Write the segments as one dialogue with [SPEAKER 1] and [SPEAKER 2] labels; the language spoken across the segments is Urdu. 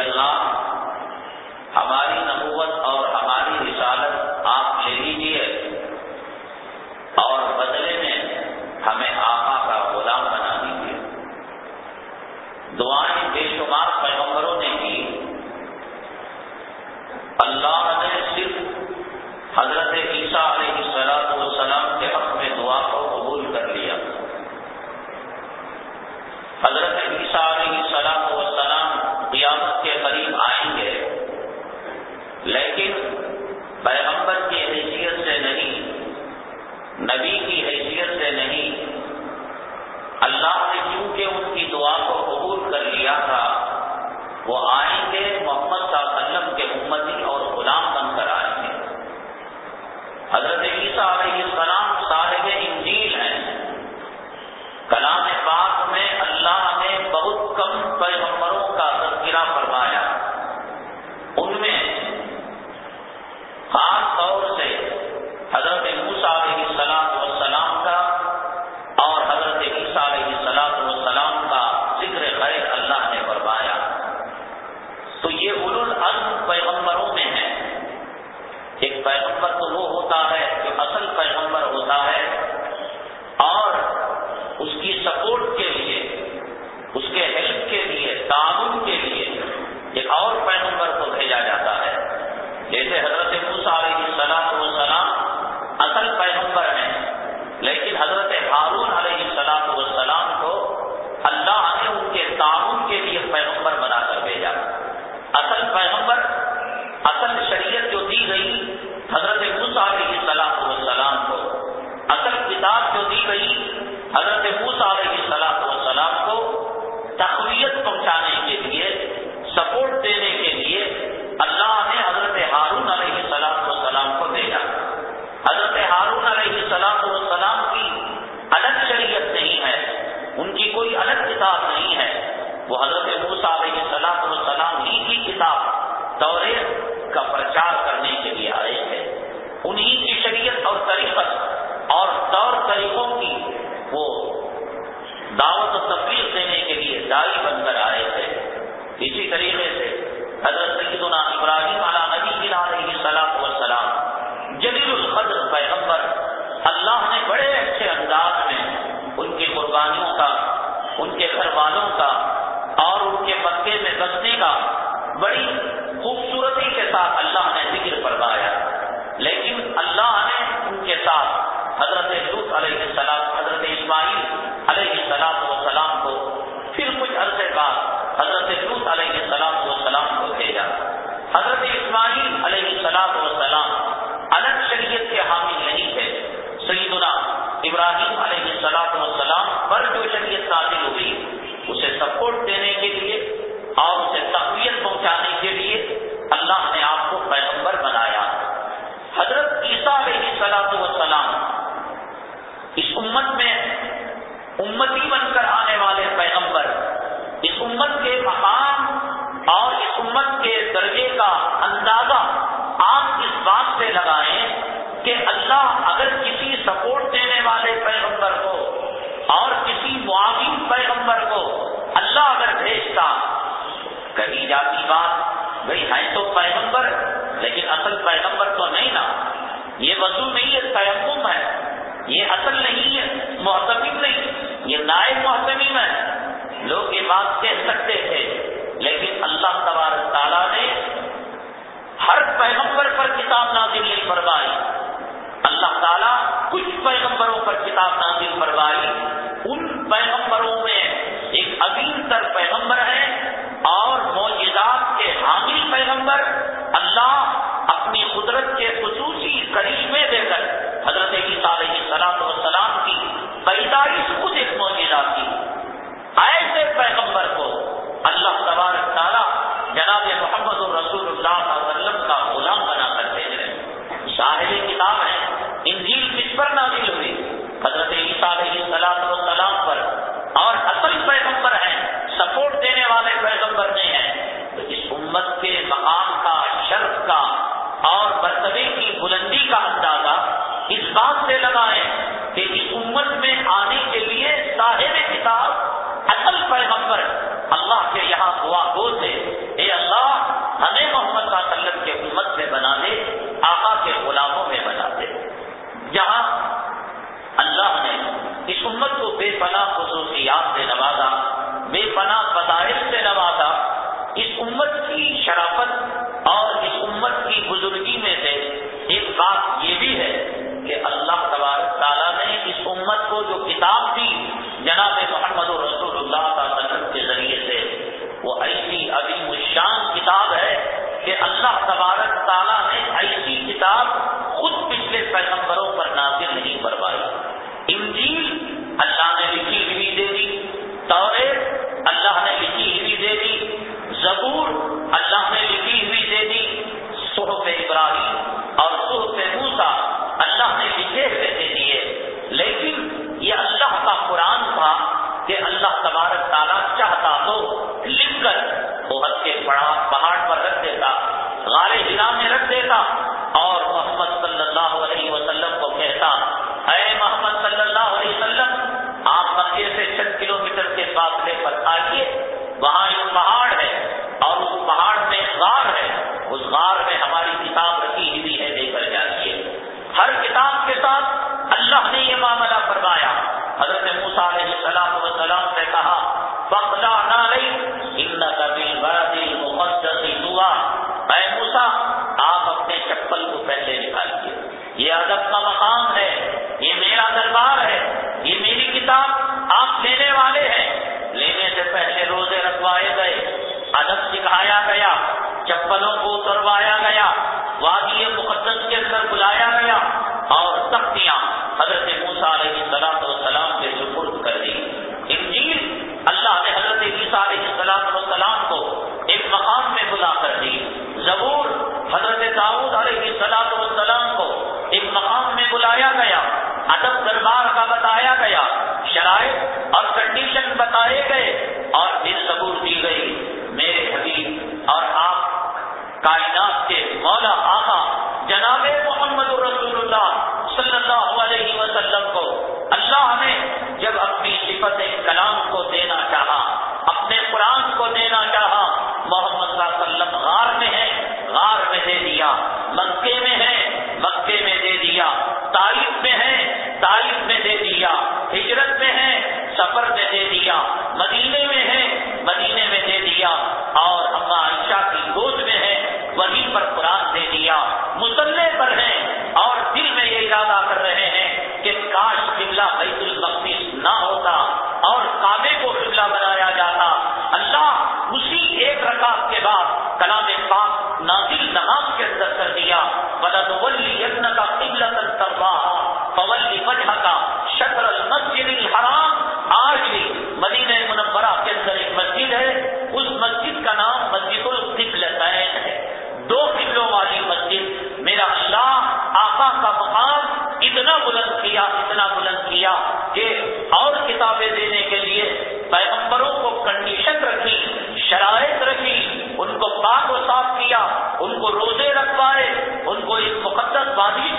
[SPEAKER 1] اللہ، ہماری نبوت اور ہماری رسالت آپ لے لیجیے اور بدلے میں ہمیں آقا کا غلام بنا دیجیے دعائیں بے شمار پیغمبروں نے کی۔ اللہ نے صرف حضرت لیکن پیغمبر کی حیثیت سے نہیں، نبی کی حیثیت سے نہیں، اللہ نے کیونکہ ان کی دعا کو قبول کر لیا تھا، وہ آئیں گے محمد صلی اللہ علیہ وسلم کے امتی اور غلام بن کر آئیں گے حضرت عیسیٰ علیہ السلام صاحب انجیل ہیں۔ کلام پاک میں اللہ نے بہت کم پیغمبروں جیسے حضرت علیہ السلام والسلام اصل پیغمبر ہیں۔ لیکن حضرت ہارون علیہ السلام والسلام کو اللہ نے ان کے تعاون کے لیے پیغمبر بنا کر بھیجا۔ اصل پیغمبر، اصل شریعت جو دی گئی حضرت علیہ السلام والسلام کو، اصل کتاب جو دی گئی حضرت علیہ السلام والسلام کو تقویت پہنچانے کے لیے، سپورٹ دینے کے کا پرچار کرنے کے لیے آئے تھے انہی کی شریعت اور طریقت اور طور طریقوں کی وہ دعوت و تفریح دینے کے لیے دائی بن کر آئے تھے اسی طریقے سے حضرت سیدنا ابراہیم علی نبی علیہ السلام والسلام، جلیل القدر پیغمبر، اللہ نے بڑے اچھے انداز میں ان کی قربانیوں کا، ان کے گھر والوں کا اور ان کے مکے میں بسنے کا بڑی ساتھ اللہ نے ذکر فرمایا۔ لیکن اللہ نے ان کے ساتھ حضرت لوت علیہ السلام، حضرت اسماعیل علیہ السلام والسلام کو پھر کچھ عرصے بعد حضرت لوت علیہ السلام والسلام کو بھیجا۔ حضرت اسماعیل علیہ السلام والسلام الگ شریعت کے حامل نہیں تھے۔ سیدنا ابراہیم علیہ السلام والسلام پر جو شریعت نازل ہوئی، اسے سپورٹ دینے کے لیے اور اسے تقویت پہنچانے کے لیے اللہ نے آپ کو پیغمبر بنایا۔ حضرت عیسیٰ علیہ السلام والسلام اس امت میں امتی بن کر آنے والے پیغمبر، اس امت کے مقام اور اس امت کے درجے کا اندازہ آپ اس بات سے لگائیں کہ اللہ اگر کسی سپورٹ دینے والے پیغمبر کو اور کسی معاون پیغمبر کو اللہ اگر بھیجتا کہی جاتی بات بھائی ہے تو پیغمبر لیکن اصل پیغمبر تو نہیں نا۔ یہ وضو نہیں ہے، تیمم ہے۔ یہ اصل نہیں ہے محتمیم نہیں۔ یہ نائب محتمیم ہے۔ لوگ یہ بات کہہ سکتے تھے، لیکن اللہ تبارک تعالیٰ نے ہر پیغمبر پر کتاب نازل نہیں فرمائی۔ اللہ تعالیٰ کچھ پیغمبروں پر کتاب نازل فرمائی۔ ان پیغمبروں میں ایک عظیم تر پیغمبر ہے۔ اور معجزات کے حامی پیغمبر اللہ اپنی قدرت کے خصوصی کرشمے دے کر حضرت عیسیٰ علیہ و سلام کی پیدائش خود ایک معجزہ تھی ایسے پیغمبر کو اللہ تبارک تعالیٰ جناب محمد الرسول اللہ علیہ وسلم کا غلام بنا کر بھیج رہے ہیں۔ شاہر کتاب ہے۔ پناہ خصوصیات سے نوازا بے پناہ فضائل سے نوازا، اس امت کی شرافت اور اس امت کی بزرگی میں سے ایک بات یہ بھی ہے کہ اللہ تبارک تعالیٰ نے اس امت کو جو کتاب دی جناب محمد رسول اللہ صلی اللہ علیہ وسلم کے ذریعے سے، وہ ایسی ابھی مشان کتاب ہے کہ اللہ تبارک تعالیٰ نے ایسی کتاب ادب کا بتایا گیا۔ شرائط اور کنڈیشن بتائے گئے اور پھر زبور دی گئی۔ میرے حبیب اور آپ کائنات کے مولا آقا جناب محمد رسول اللہ صلی اللہ علیہ وسلم کو اللہ نے جب اپنی صفت کلام کو دینا چاہا، اپنے قرآن کو دینا چاہا، محمد صلی اللہ علیہ وسلم غار میں ہے، غار میں دے دیا، مکے میں ہے، مکے میں دے دیا تاریخ میں ہے تاریخ میں دے دیا، ہجرت میں ہے، سفر میں دے دیا، مدینے میں ہے، مدینے میں دے دیا، اور اما عائشہ کی گود میں ہے، وہیں پر قرآن دے دیا۔ مسلح پر ہیں اور دل میں یہ ارادہ کر رہے ہیں کہ کاش قبلہ بیت المقدس نہ ہوتا اور کعبے کو قبلہ بنایا جاتا۔ اللہ اسی ایک رکعت کے بعد کلام پاک نازل نماز کے اندر کر دیا۔ بدن ولی یتن کا قبل تربا وجہ کا شطر المسجد الحرام آج بھی مدینہ منورہ کے اندر ایک مسجد ہے۔ اس مسجد کا نام مسجد القبلتین ہے۔ دو قبلوں والی مسجد۔ میرا اللہ آقا کا مقام اتنا بلند کیا، اتنا بلند کیا کہ اور کتابیں دینے کے لیے پیغمبروں کو کنڈیشن رکھی، شرائط رکھی، ان کو پاک و صاف کیا، ان کو روزے رکھوائے، ان کو ایک مقدس وادی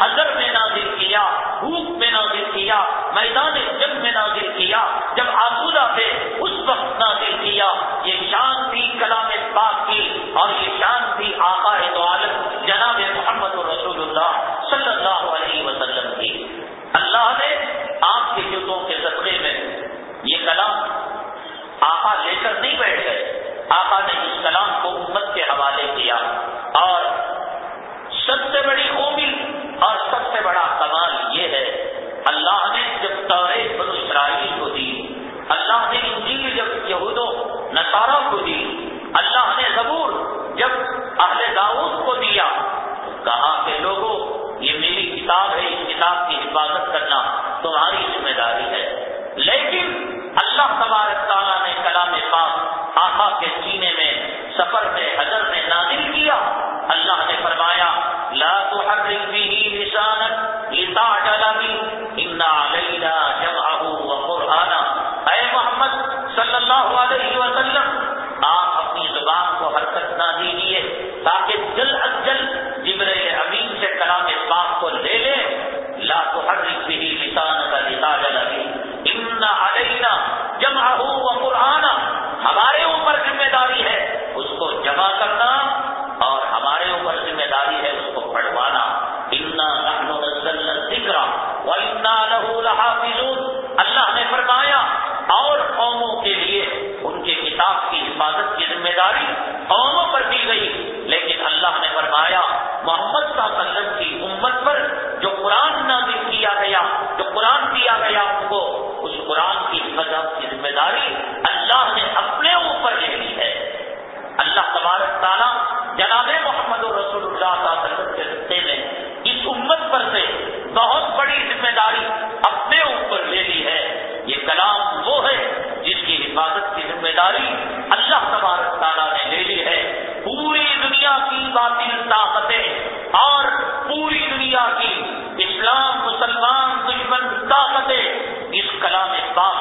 [SPEAKER 1] حضر میں نازل کیا بھوک میں نازل کیا میدان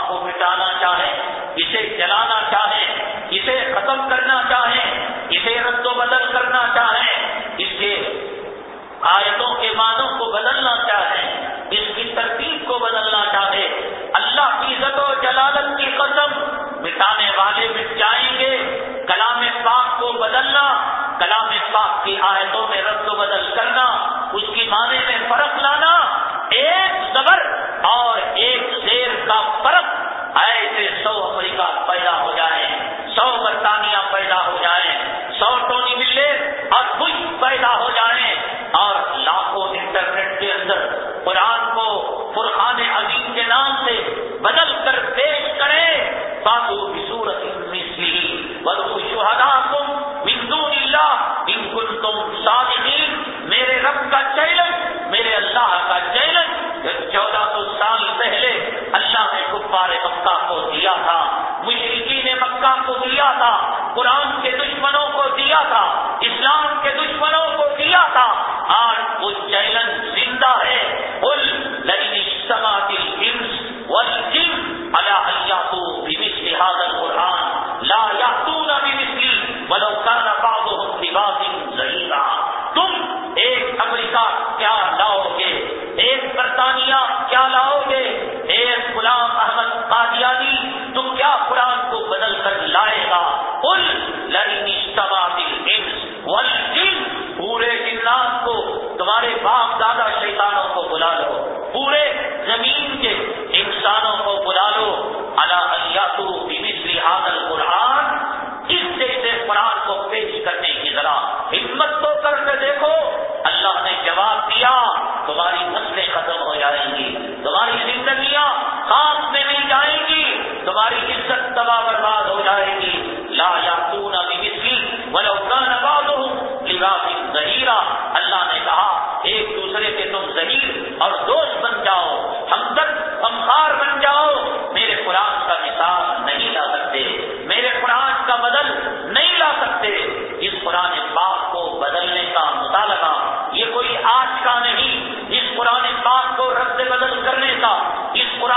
[SPEAKER 1] کو مٹانا چاہیں، اسے جلانا چاہیں، اسے ختم کرنا چاہیں، اسے رد و بدل کرنا چاہیں، اس کے آیتوں کے معنوں کو بدلنا چاہیں، اس کی ترتیب کو بدلنا چاہے اللہ کی عزت و جلالت کی قسم، مٹانے والے مٹ جائیں گے، کلام پاک کو بدلنا، کلام پاک کی آیتوں میں رد و بدل کرنا، اس کی معنی میں فرق لانا، ایک زبر اور ایک شیر کا فرق ایسے سو افریقہ پیدا ہو جائیں سو برطانیہ پیدا ہو جائیں سو ٹونی ملے اور کچھ پیدا ہو جائیں اور مکہ کو دیا تھا۔ مشرقی نے مکہ کو دیا تھا، قرآن کے دشمنوں کو دیا تھا۔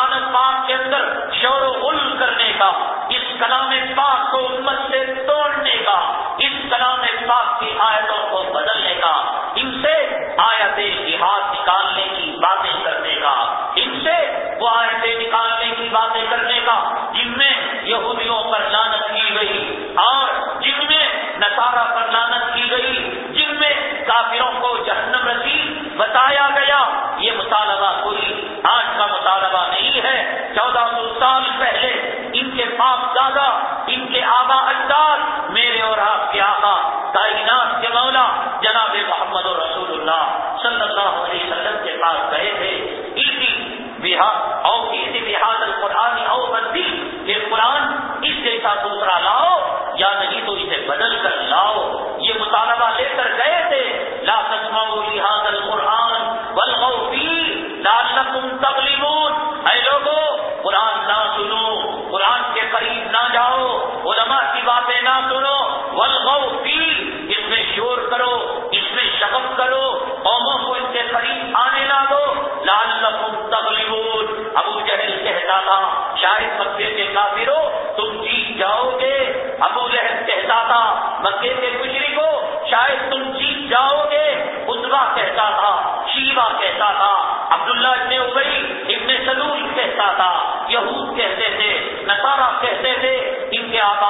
[SPEAKER 1] قرآن پاک کے اندر شور و غل کرنے کا، اس کلام پاک کو امت سے توڑنے کا، اس کلام پاک کی آیتوں کو بدلنے کا، ان سے آیت جہاد نکالنے کی باتیں کرنے کا، ان سے وہ آیتیں نکالنے کی باتیں کرنے کا، جن میں یہودیوں پر لانت کی گئی اور جن میں نصارہ پر لانت کی گئی، جن میں کافروں کو جہنم شاید مکے کے کافروں، تم جیت جاؤ گے۔ ابو لہب کہتا تھا، مکے کے مشرق کو شاید تم جیت جاؤ گے۔ ادوا کہتا تھا شیوا کہتا تھا، عبداللہ ابن ابئی ابن سلول کہتا تھا، یہود کہتے تھے نسارا کہتے تھے، ان کے آباد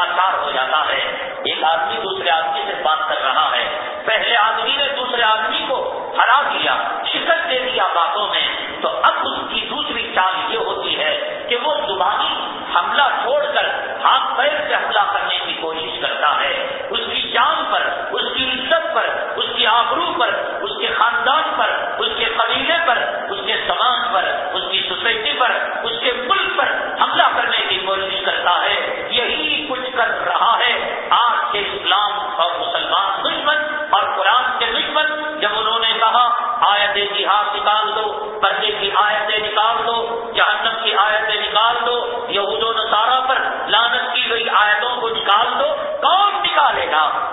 [SPEAKER 1] لاچار ہو جاتا ہے۔ ایک آدمی دوسرے آدمی سے بات کر رہا ہے۔ پہلے آدمی نے دوسرے آدمی کو ہرا دیا، شکست دے دیا باتوں میں۔ تو اب اس کی دوسری چال یہ ہوتی ہے کہ وہ زبانی حملہ چھوڑ کر ہاتھ پیر سے حملہ کرنے کی کوشش کرتا ہے۔ اس کی جان پر، اس کی عزت پر، اس کی آبرو پر، اس کے خاندان پر، اس کے قبیلے پر، اس کے سماج پر، اس کی سوسائٹی پر، اس کے ملک پر حملہ کرنے کی کوشش کرتا ہے۔ کر رہا ہے۔ آج کے اسلام اور مسلمان دشمن اور قرآن کے دشمن، جب انہوں نے کہا، آیت جہاد نکال دو، پردے کی آیتیں نکال دو، جہنم کی آیتیں نکال دو، یہود و نصارہ پر لانت کی گئی آیتوں کو نکال دو، کون نکالے گا؟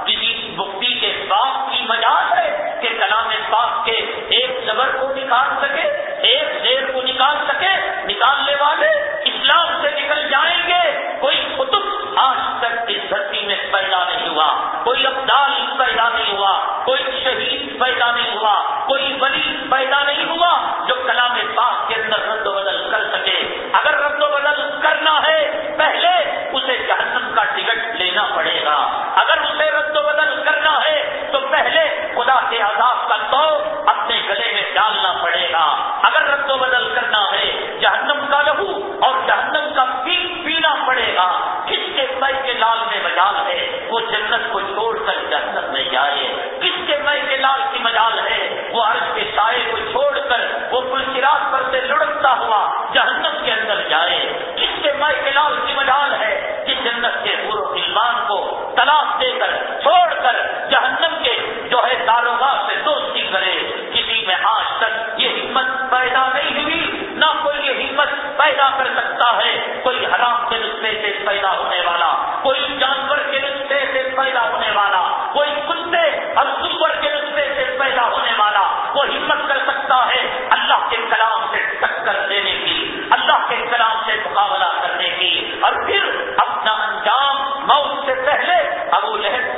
[SPEAKER 1] کو ہمت کر سکتا ہے اللہ کے کلام سے ٹکر دینے کی، اللہ کے کلام سے مقابلہ کرنے کی۔ اور پھر اپنا انجام موت سے پہلے ابو لہب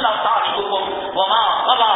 [SPEAKER 1] اللہ تعالی وما غبا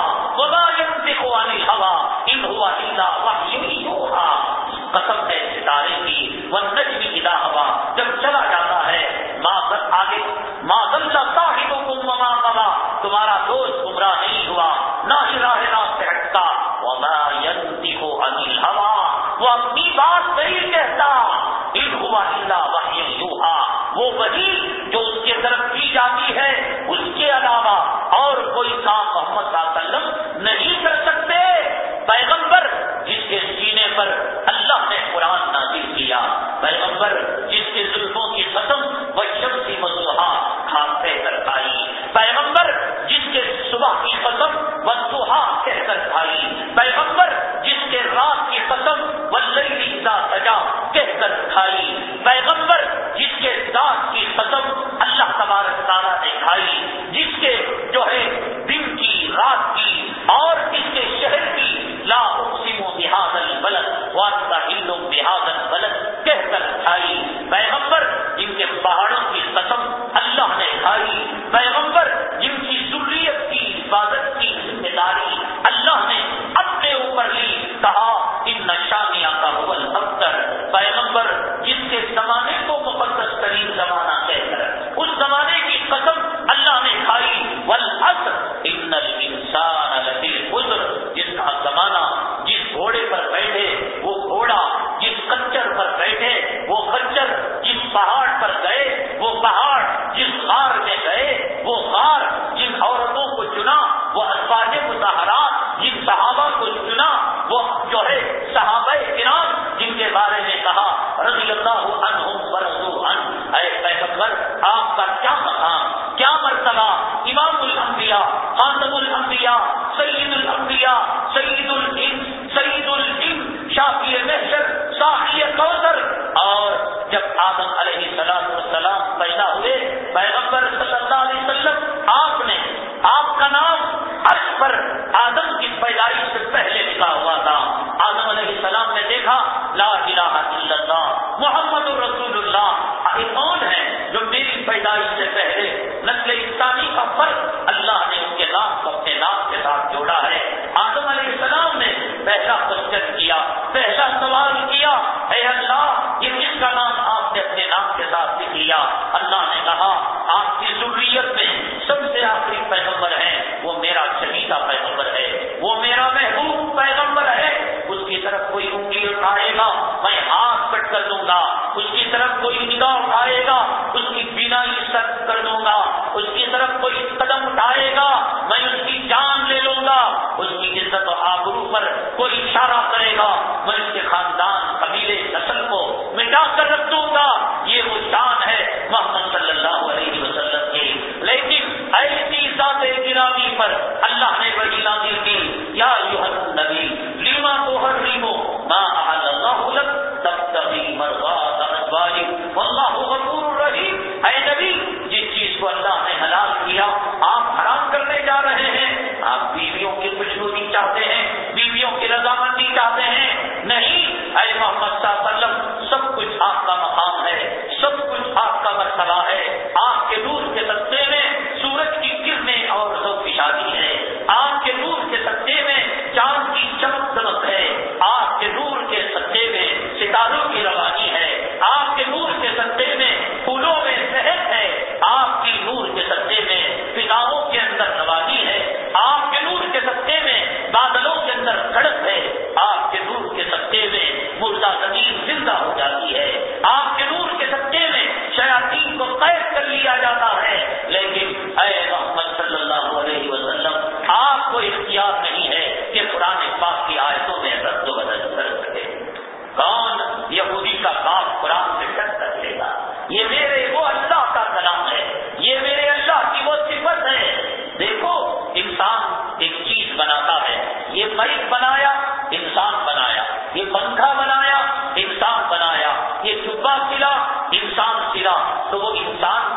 [SPEAKER 1] تو وہ انسان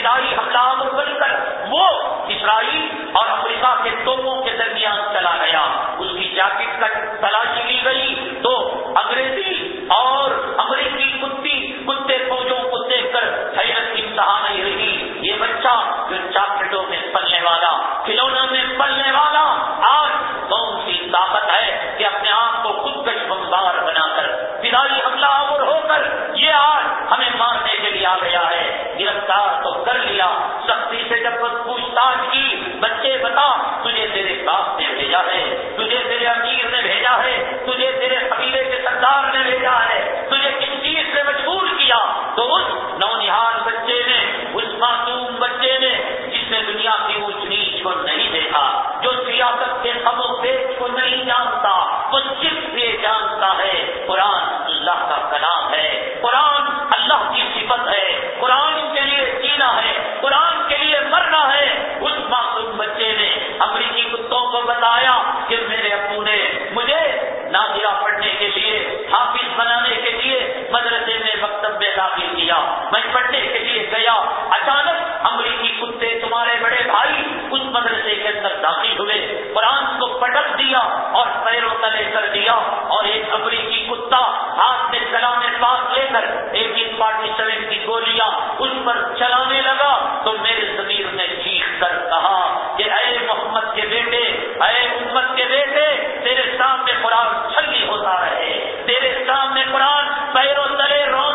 [SPEAKER 1] ابتدائی حملہ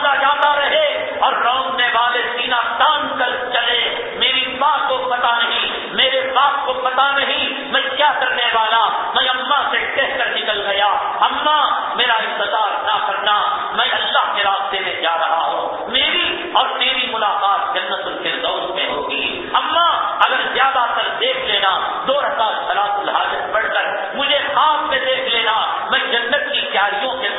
[SPEAKER 1] بھاگا جاتا رہے اور روکنے والے سینا تان کر چلے۔ میری ماں کو پتا نہیں، میرے باپ کو پتا نہیں، میں کیا کرنے والا؟ میں اما سے کہہ کر نکل گیا۔ اماں، میرا انتظار نہ کرنا، میں اللہ کے راستے میں جا رہا ہوں۔ میری اور تیری ملاقات جنت الفردوس میں ہوگی۔ اماں، اگر زیادہ تر دیکھ لینا، دو رکعت سلاط الحاظ پڑھ کر مجھے خواب میں دیکھ لینا، میں جنت کی تیاریوں کے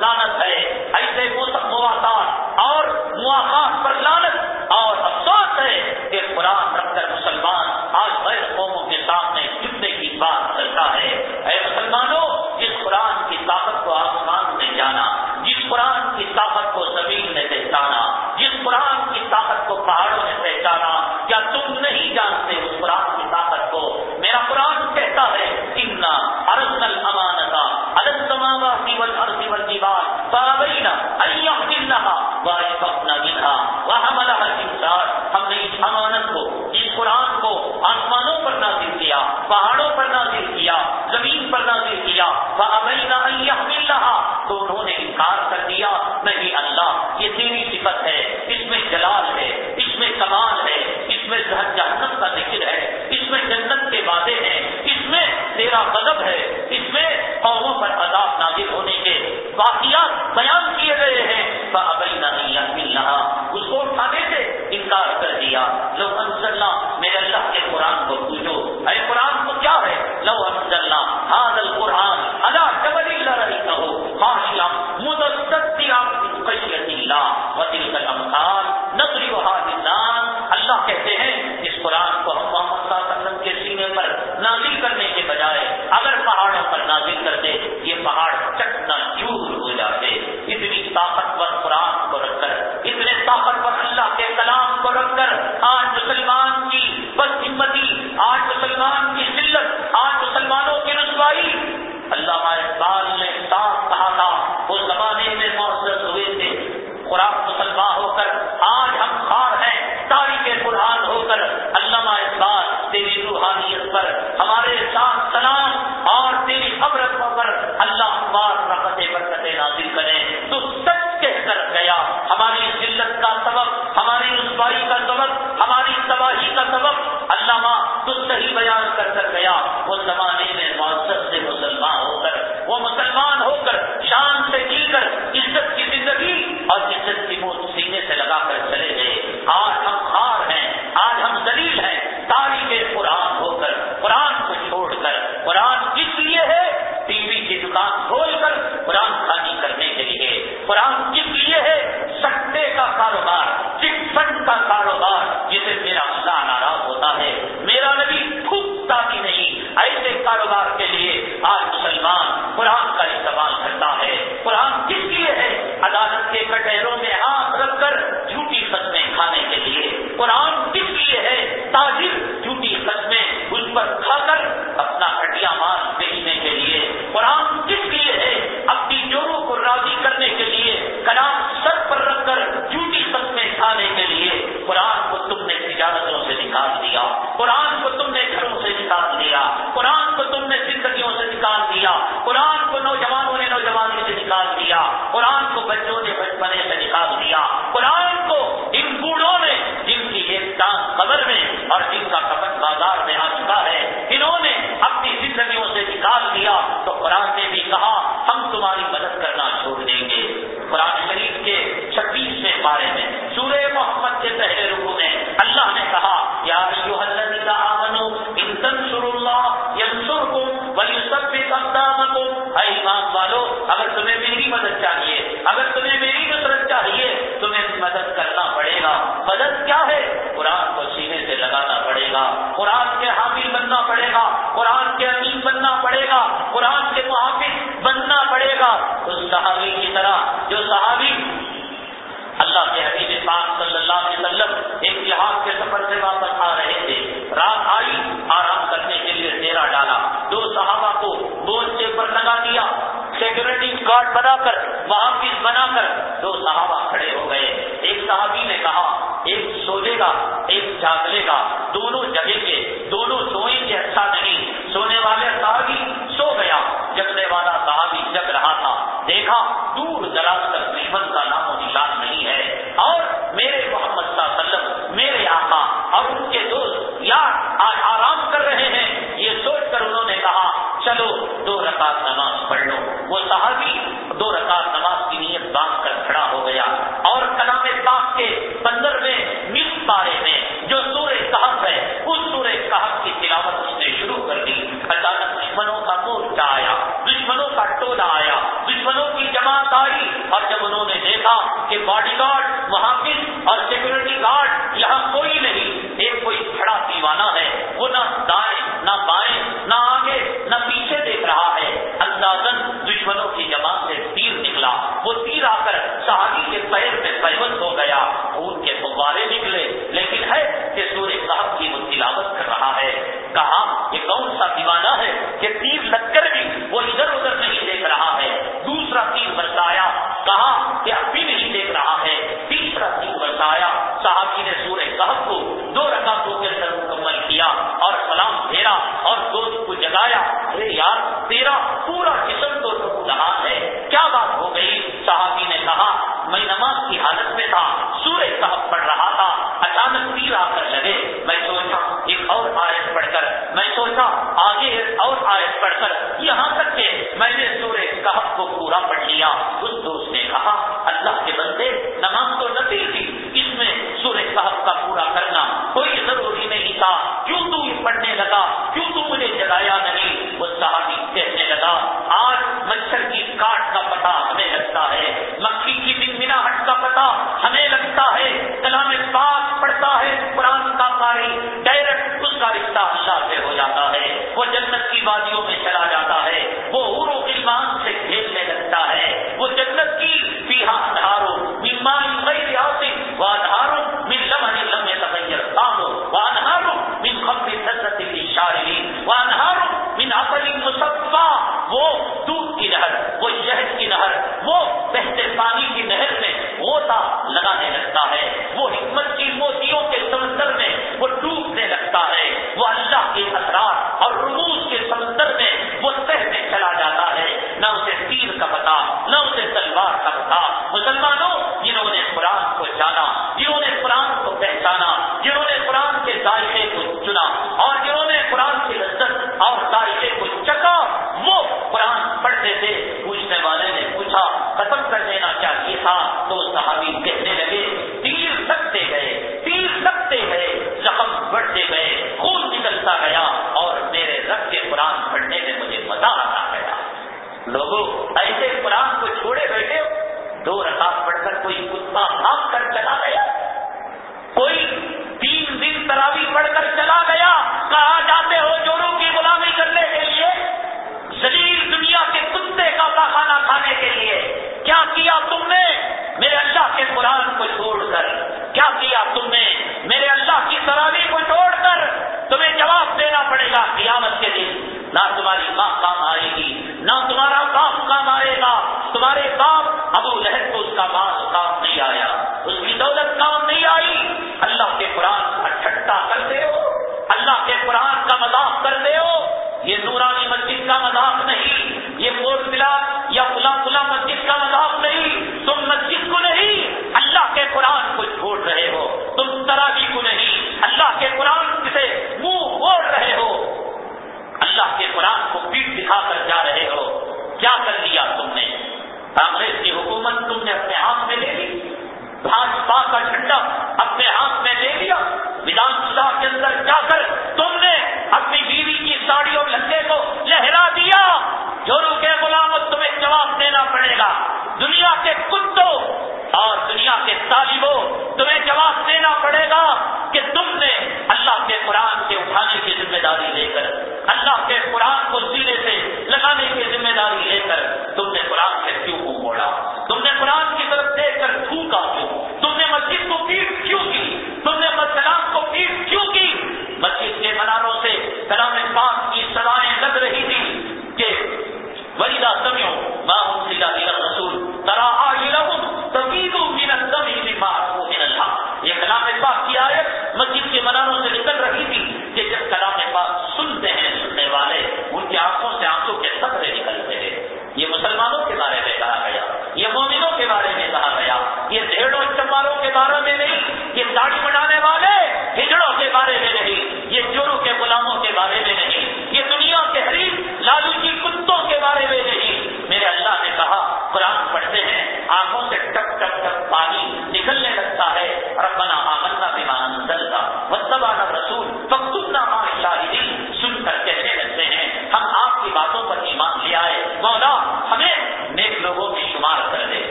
[SPEAKER 1] لانت ہے۔ دیکھا، دور دراز تک دشمن کا نام و نشان نہیں ہے۔ اور میرے محمد صلی اللہ علیہ وسلم، میرے آقا، اور ان کے دوست یار آج آرام کر رہے ہیں۔ یہ سوچ کر انہوں نے کہا، چلو، دو رکعت نماز پڑھ لو۔ وہ صحابی دو رکعت نماز کی نیت باندھ کر کھڑا ہو گیا۔ اور کلام پاک کے پندرہویں مس پارے اور جب انہوں نے دیکھا کہ باڈی گارڈ محافظ اور سیکورٹی گارڈ لگانے لگتا ہے۔ وہ حکمت کی موتیوں کے سمندر میں، وہ ڈوبنے لگتا ہے۔ وہ اللہ کے اثرات اور رموز کے سمندر میں وہ سہ میں چلا جاتا ہے۔ نہ اسے تیر کا پتا، نہ اسے تلوار کا پتا۔ مسلمانوں، جنہوں نے قرآن کو جانا، جنہوں نے قرآن کو پہچانا، جنہوں نے قرآن کے ذائقے کو چنا دیکھا تو صحابی کہنے لگے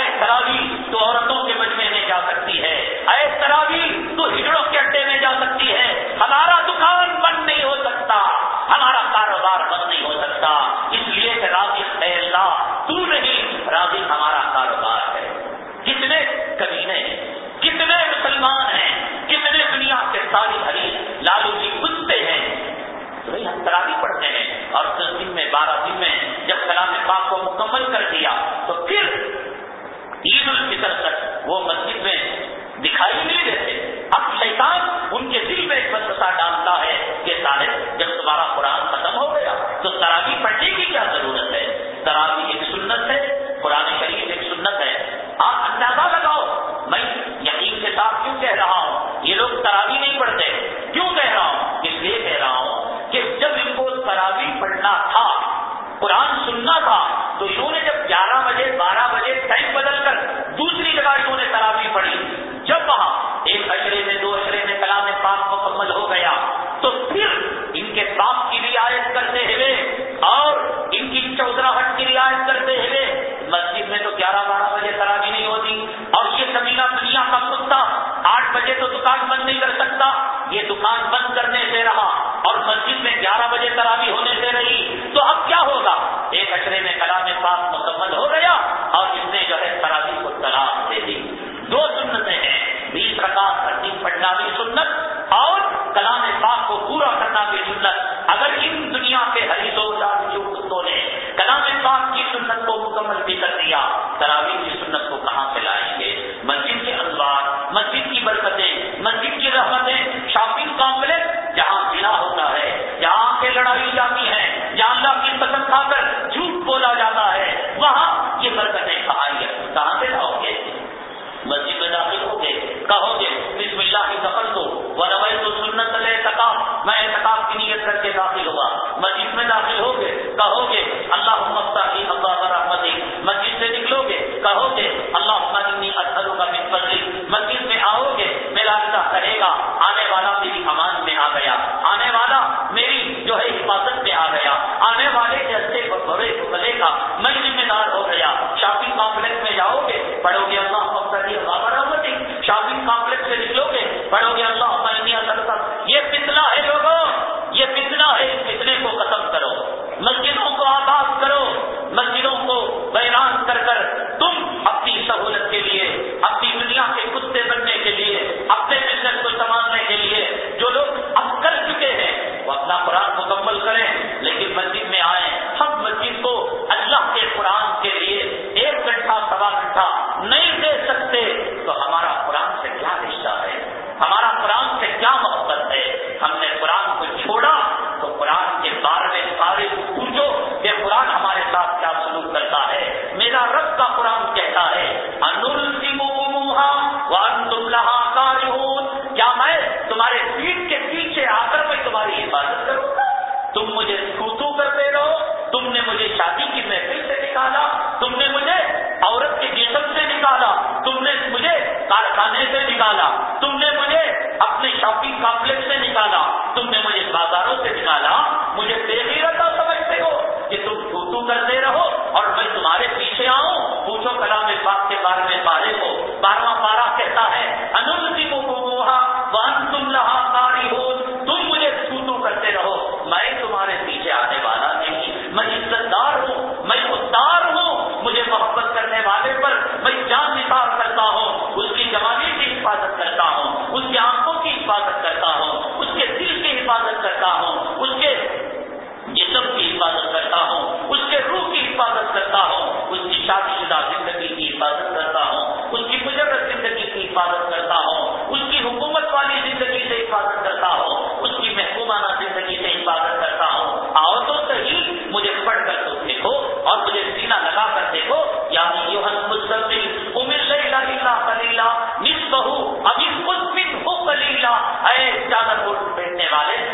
[SPEAKER 1] ہے اے تو عورت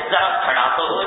[SPEAKER 1] ذرا کھڑا تو ہو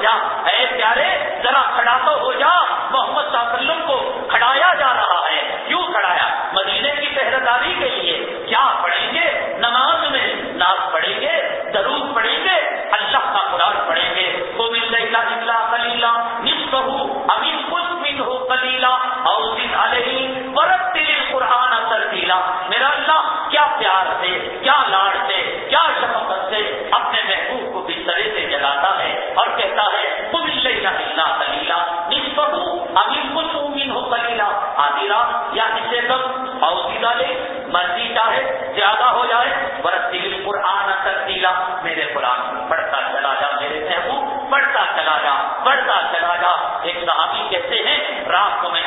[SPEAKER 1] ابھی تو امید ہو سکیلا آدھی یا اسے کم اور سیدھا لے مرضی چاہے، زیادہ ہو جائے برسیل قرآن ترتیلا، میرے قرآن پڑھتا چلا جا، میرے محبوب پڑھتا چلا جا پڑھتا چلا جا۔ ایک صحابی کہتے ہیں، رات کو میں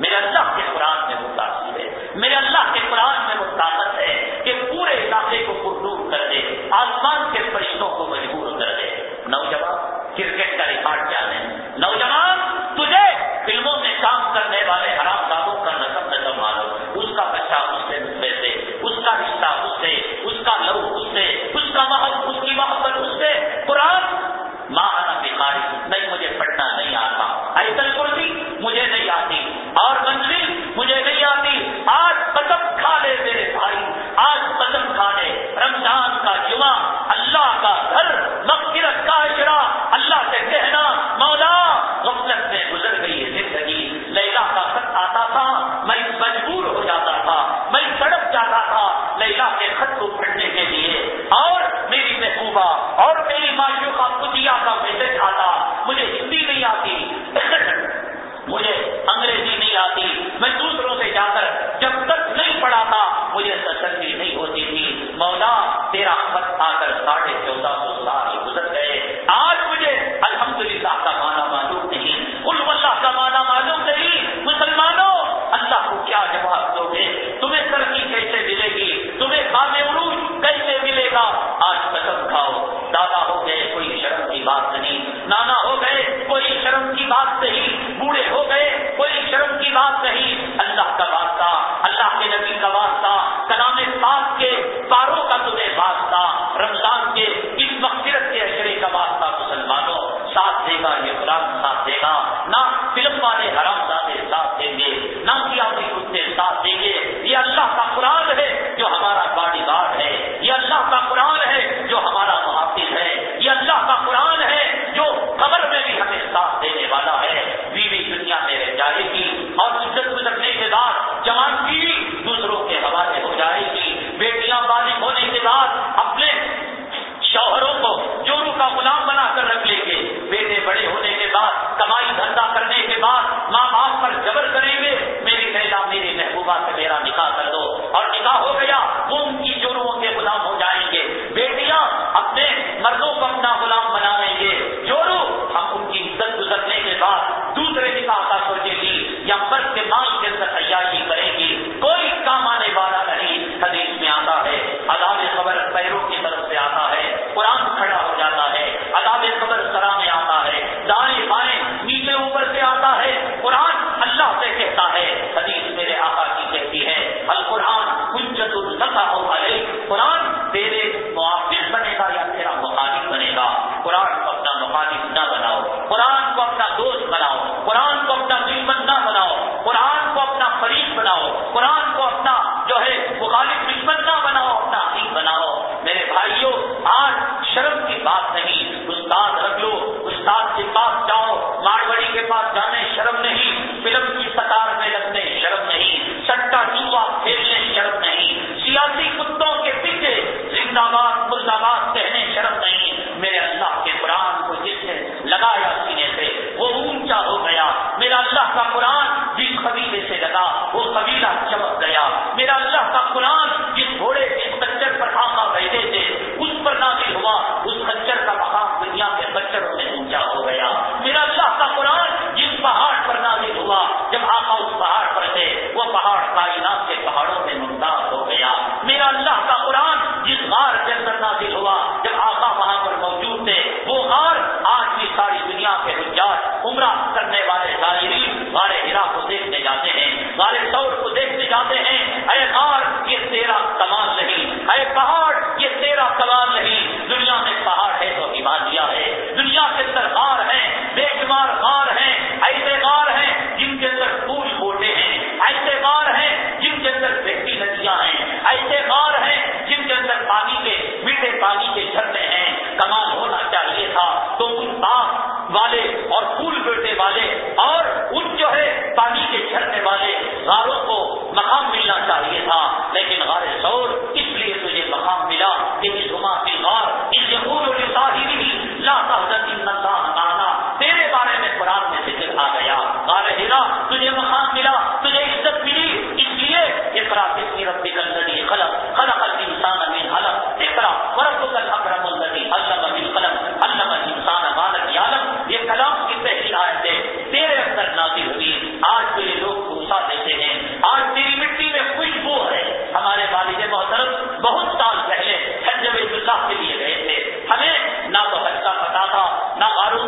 [SPEAKER 1] میرے اللہ کے ماں باپ پر جبر کریں گے، میری بیٹا میری محبوبہ سے میرا نکاح کر دو۔ اور نکاح ہو گیا وہ ان کی جرموں کے غلام ہو جائیں گے۔ بیٹیاں اپنے مردوں کو اپنا غلام بنا لیں گے۔ جورو ہم ان کی عزت گزرنے کے بعد دوسرے نکاح کا سوچے گی جی، یا مرد کے ماں غاروں کو مقام ملنا چاہیے تھا لیکن غار شور اس لیے تجھے مقام ملا کہ اس غما کے غار اس یقون اور لا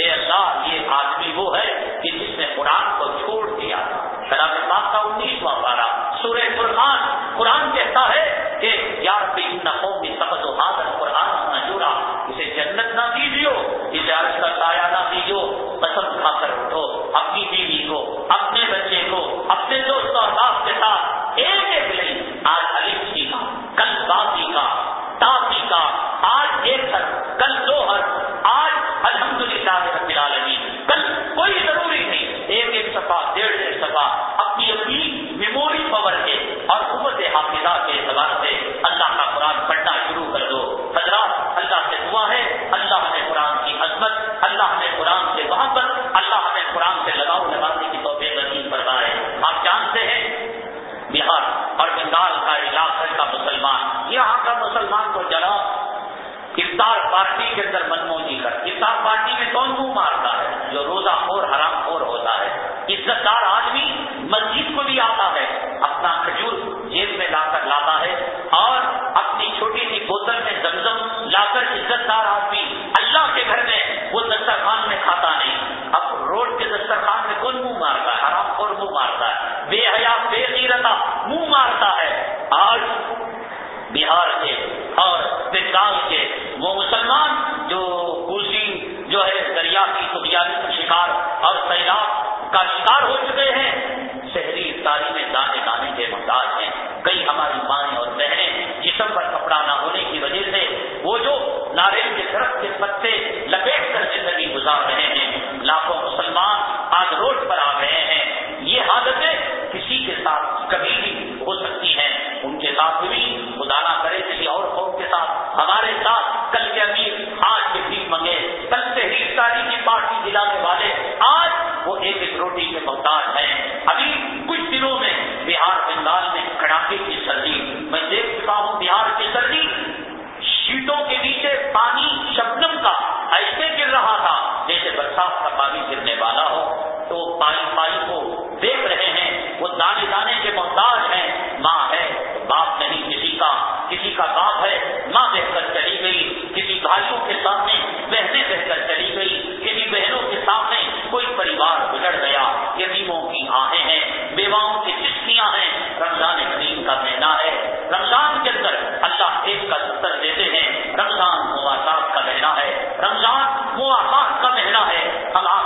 [SPEAKER 1] اے اللہ یہ آدمی وہ ہے کہ جس نے قرآن کو چھوڑ دیا۔ شراب پاک کا انیسواں پارا سورہ قرآن کہتا ہے کہ یار کی سبق و حاضر، قرآن نہ جڑا اسے جنت نہ دیجیو، اسے کا سایہ نہ قسم کھا کر اٹھو، اپنی بیوی کو، اپنے بچے کو، اپنے دوست اور باپ کے ساتھ ایک ایک لے حضرات بدکار ہو چکے ہیں۔ شہری تعلیم دانے دانے کے محتاج ہیں۔ پانی گرنے والا ہو، تو پانی پانی کو دیکھ رہے ہیں، وہ دانے دانے کے محتاج ہیں۔ ماں ہے، باپ نہیں، کسی کا کسی کا باپ ہے۔ ماں بہ کر چلی گئی، کسی بھائیوں کے سامنے بہنیں بہ کر چلی گئی، کسی بہنوں کے سامنے کوئی پریوار بگڑ گیا۔ یتیموں کی آہیں ہیں، بیواؤں کی چشتیاں ہیں۔ رمضان کریم کا مہینہ ہے۔ رمضان کے اندر اللہ ایک کا ستر دیتے ہیں۔ رمضان مواصلات کا مہینہ ہے۔ رمضان مواصلات کا مہینہ ہے۔ al